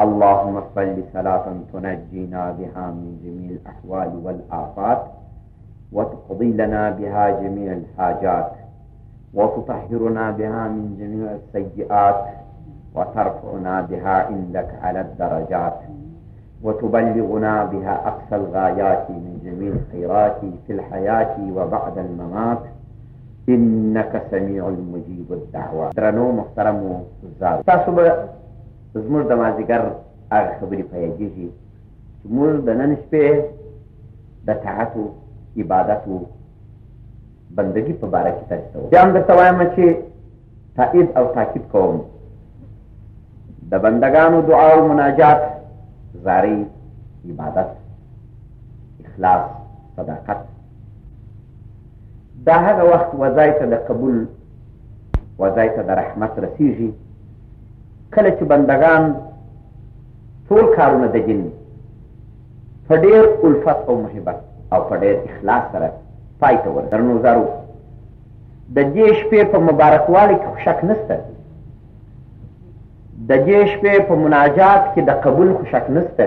اللهم صل صلاة تنجينا بها من جميع الأحوال والآفات وتقضي لنا بها جميع الحاجات وتطهرنا بها من جميع السيئات وترفعنا بها عندك على الدرجات وتبلغنا بها أقصى الغايات من جميع الخيرات في الحياة وبعد الممات إنك سميع المجيب الدعوة درنو محترم زار تاسو به زموږ د مازیګر هغه خبرې په یادېږي چې موږ د نن شپې د طاعت و عبادت و بندګي په باره کې تاسو ته بیا هم درته وایم چې تایید او تاکید کوم د بندگانو دعا او مناجات زاری عبادت اخلاص صداقت دا هغه وخت وځای ته د قبول وځای ته د رحمت رسیږي کله چې بندګان ټول کارونه د دین په ډېر الفت او محبت او په ډېر اخلاص سره پای ته ور درنو زارو د دې شپې په مبارکوالي کې خوشک نسته د دې شپې په مناجات کې د قبول خوشک نسته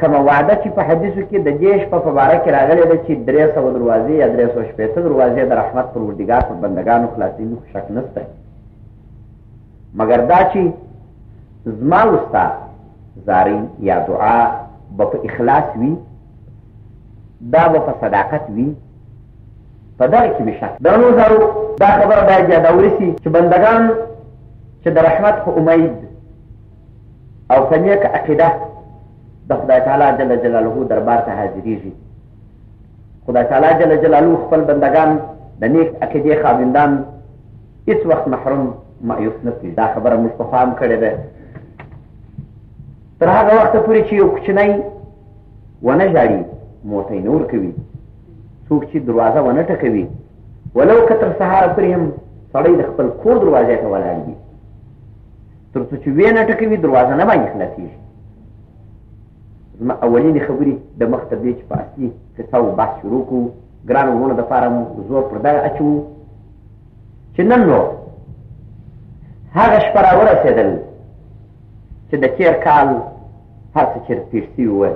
کومه وعده چې په حدیثو کې د دې شپه په باره کې راغلې ده چې درې سوه دروازې یا درې سوه شپېته دروازې د رحمت پروردګار پر بندګانو خلاصېږي خوشک نسته مګر دا چې زما وستا زاری یا دعا به په اخلاص وي دا به په صداقت وي په دغه کې مې شک د نو زرو دا خبره باید یاده ورسي چې بندګان چې د رحمت په امید او په نیکه عقیده د خدای تعالی جل جلاله دربار ته حاضرېږي خدای تعالی جل جلاله خپل بندگان د نیک عقیدې خاوندان هیڅ وخت محروم مایوس نه کړي دا خبره موږ پخوا هم کړې ده تر هغه وخته پورې چې یو کوچنی ونه ژاړي موتی نه ورکوي څوک چې دروازه ونه ټکوي ولو که تر سهاره پورې هم سړی د خپل کور دروازې ته ولاړ وي تر څو چې ویې نه ټکوي دروازه نه باندې خلاصېږي زما اولینې خبرې د مخ تر دې چې په اصلي قصه او بحث شروع کړو ګرانو وروڼو دپاره مو زور پر دغه اچوو چې نن نو هغه شپه راورسېدل چې د تېر کال هر څه چېرې پېښ سوي وه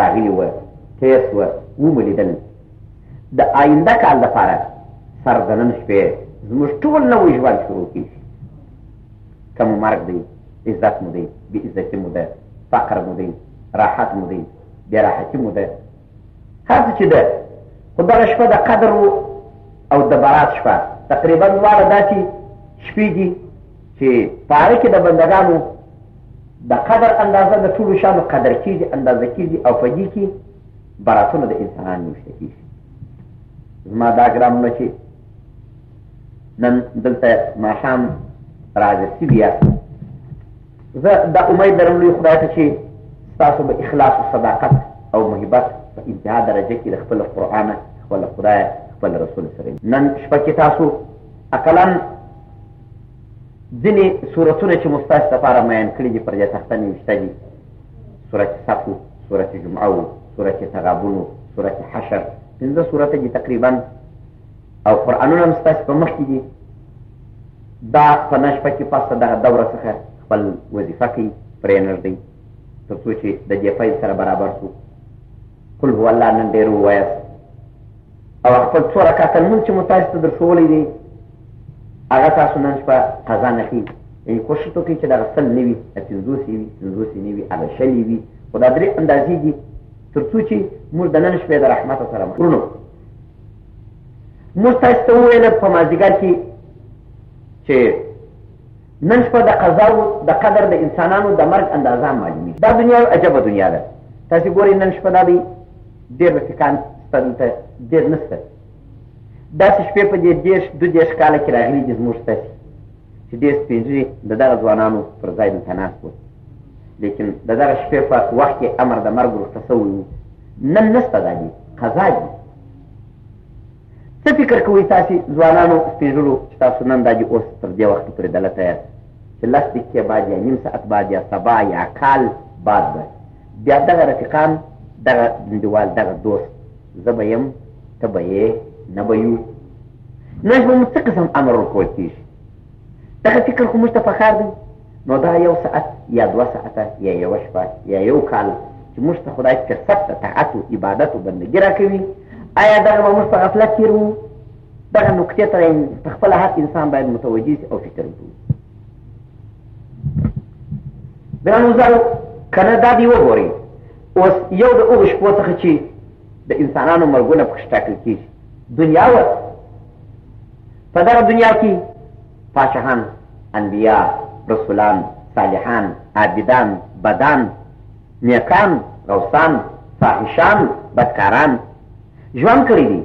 راغلي وه تېر سوه ومو لیدل د آینده کال دپاره سر د نن شپې زموږ ټول نوی ژوند شروع کېږي که مو مرګ دی عزت مو دی بې عزتي مو ده فقر مو دی راحت مو دی بې راحتي مو ده هر څه چې ده خو دغه شپه د قدر و او د برات شپه تقریبا دواړه داسې شپې دي چې په هغې کې د بندګانو د قدر اندازه د ټولو شانو قدر کېږي اندازه کېږي او په دې کې براتونه د انسانان نوشته کېږي زما دا ګرامونه چې نن دلته ماښام راځي سی بیا زه دا امید لرم لوی خدای ته چې ستاسو به اخلاص او صداقت او محبت په انتها درجه کې له خپل قرآنه خپل خدای خپل رسول سره نن شپه کې تاسو اقلا ځینې صورتونه چې مو ستاسو لپاره میان کړي دي پر دې تخته مې ویشته دي صورت صف و صورت جمعه و صورت تغابن و صورت حشر پنځه صورته دي تقریبا او قرآنونه هم ستاسو په مخ کې دي دا په نشپه کې پس دغه دوره څخه خپل وظیفه کوي پرې نږدی تر څو چې د دې پیل سره برابر شو قل هو الله نن ډېر ووایاست او خپل څو رکعته لمونځ چې مو تاسو ته در ښوولی دی هغه تاسو نن شپه قضا نه کوي یعنې کوښښ وکړئ چې دغه سل نه وي پنځوس یې وي پنځوس یې نه وي هغه شل یې وي خو دا درې اندازې دي تر څو چې موږ د نن شپې د رحمت سره مخ موږ تاسو ته وویل په مازدیګر کې چې نن شپه د قضا او د قدر د انسانانو د مرګ اندازه معلومي دا دنیا عجبه دنیا ده تاسو ګورئ نن شپه دا دی ډېر رفیقان ستا دلته ډېر نشته داسې شپې په دې دېرش دو دېرش کاله کې راغلي دي زموږ تاسې چې ډېر سپین ږیري د دغه ځوانانو پر ځای دلته ناست وو لیکن د دغه شپې په وخت کې امر د مرګ ورته سوی وو نن نسته دا دي قضا دي څه فکر کوئ تاسې ځوانانو سپېژلو چې تاسو نن دا دي اوس تر دې وخته پورې دله تیار چې لس دقیقې بعد یا نیم ساعت بعد یا سبا یا کال بعد به بیا دغه رفیقان دغه انډیوال دغه دوست زه به یم ته به یې نه به یو نو موږ څه قسم امر ورکول کېږي دغه فکر خو موږ ته پکار دی نو دا یو ساعت یا دوه ساعته یا یوه شپه یا یو کال چې موږ ته خدای فرصت د طاعت او عبادت او بندګي راکوي آیا دغه به موږ په غفلت تېر وو دغه نکتې ته په خپله هر انسان باید متوجه او فکر وکړو ګرانو زرو که نه دا دې وګورئ اوس یو د هغو شپو څخه چې د انسانانو مرګونه پکښې ټاکل کېږي دنیا وه په دغه دنیا کې پاچاهان انبیا رسولان صالحان عابدان بدان نیکان غوثان فاحشان بدکاران ژوند کړی دي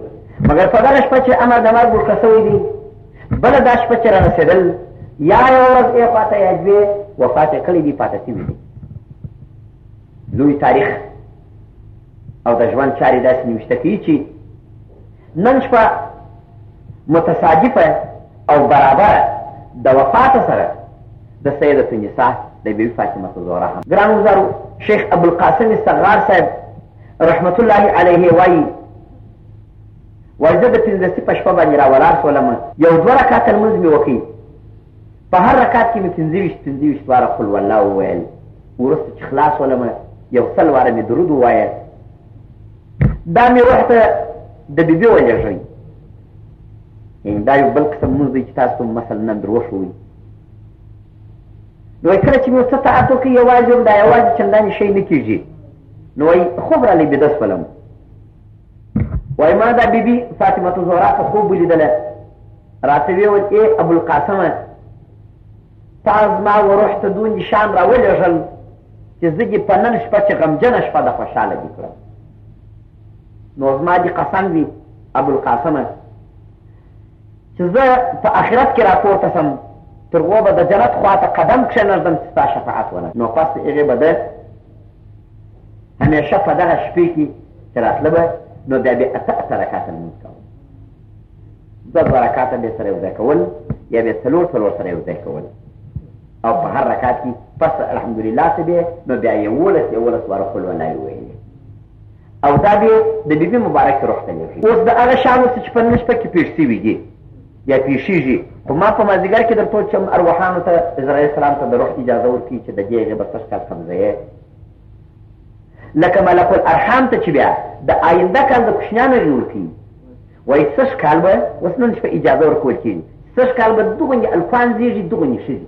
مګر په دغه شپه چې امر د مرګ ورکړه سوی دی بله دا شپه چې رارسېدل یا یو ورځ ای خواته یا دوې وفات یې کړی دي پاته سوي دي لوی تاریخ او د ژوند چارې داسې نوشته کوي چې نن شپه متصادفه او برابر د وفات سره د سیدة النساء د بیبي فاطمه زهرا هم ګران وزارو شیخ ابوالقاسم استغار صاحب رحمت الله علیه وایي وایي زه د پنځلسي په شپه باندې راولاړ شولم یو دوه رکعته لمونځ مې وکړي په هر رکعت کې مې پنځه ویشت پنځه ویشت واره قل والله وویل وروسته چې خلاص ولم یو سل واره مې درود ووایه دا مې روح ته د بیبي ولېږئ یعنې دا یو بل قسم لمونځ دی چې تاسو ته مثلا نن در وښووي نو کله چې مې څه طاعت وکړي یوازې هم دا یوازې چندانې شی نه کېږي نو وایي خوب رالی بېده شولم وای ما دا بیبي فاطمه زهرا په خوب ولیدله راته ویې ویل ای ابوالقاسمه تا زما و روح ته دوه نشان راولېږل چې زه دې په نن شپه چې غمجنه شپه ده خوشحاله دې کړم نو زما دې قسم وي ابوالقاسمه چې زه په آخرت کې راپورته سم تر هغو به د جنت خواته قدم کښېنږدم چې ستا شفاعت ونه نو پس د هغې به ده همیشه په دغه شپې کې چې راتله به نو بیا به اته اته رکاته لمونځ کوه دوه دوه رکاته به سره یوځای کول یا به څلور څلور سره یوځای کول او په هر رکات کې پس الحمدلله څه به نو بیا یولس یولس واره قل ولا یې ویلې او دا به د بیبي مبارک روح ته لېږي اوس د هغه شیانو څه چې په نن شپه کې پېښ سوي دي بیا پیښیږي خو ما په مازیګر کې درته چې ارواحانو ته اسرائیل سلام ته د روح اجازه ورکړي چې د دې هغې به سږ کال قبضه لکه ملک الارحام ته چې بیا د آینده کال د کوچنیانو یې ورکوي وایي سږ کال به اوس نن شپه اجازه ورکول کېږي سږ کال به دغونې الفان زېږي دغونې ښځي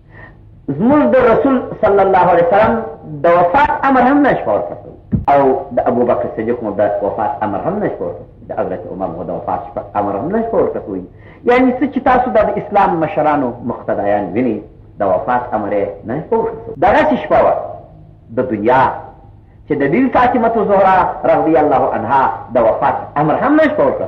زموږ د رسول صلی الله علیه وسلم د وفات امر هم نشو ورته او د ابو بکر صدیق مو د وفات امر هم نشو ورته د حضرت عمر مو د وفات شپه امر هم نشو ورته کوي یعنی څه چې تاسو د اسلام مشرانو مقتدیان ویني د وفات امر یې نشو ورته دغسې شپه وه د دنیا چې د بیل فاطمه زهرا رضی الله عنها د وفات امر هم نشو ورته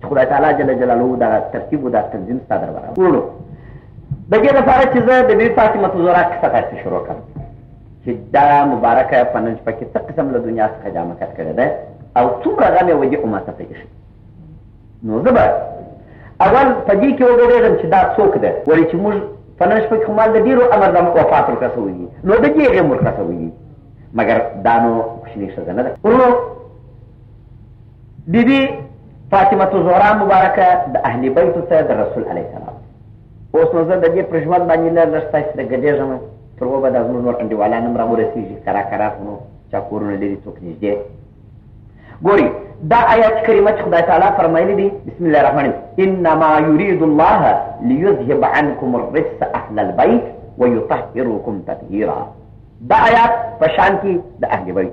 چې خدای تعالی جل جلاله دغه ترتیب او دغه تنظیم ستا در وراوړو د دې لپاره چې زه د بې فاطمه زورا کیسه تاسې شروع کړم چې دا مبارکه په نن شپه کې څه قسم له دنیا څخه جامکت کړی دی او څومره غم یې وجې امت ته پېښ نو زه به اول په دې کې وګډېږم چې دا څوک دی ولې چې موږ په نن شپه کې خو مال د ډېرو امر د وفات ورکړه شوي دي نو د دې هغې مورکړه شوي دي مګر دا نو کوچنۍ ښځه نه ده ورونو بی بی فاطمه زهرا مبارکه د اهل بیت سره د رسول علی سلام اوس نو زه د دې پر ژوند باندې لږ لږ تاسو ته ګډېږم تر وبه د زموږ نور انډیوالان هم راورسېږي کرا کرا خو نو چا کورونه لري څوک نږدې ګوري دا آیات کریمه چې خدای تعالی فرمایلی دی بسم الله الرحمن انما يريد الله ليذهب عنكم الرجس اهل البيت ويطهركم تطهيرا دا آیات په شان کې د اهل بیت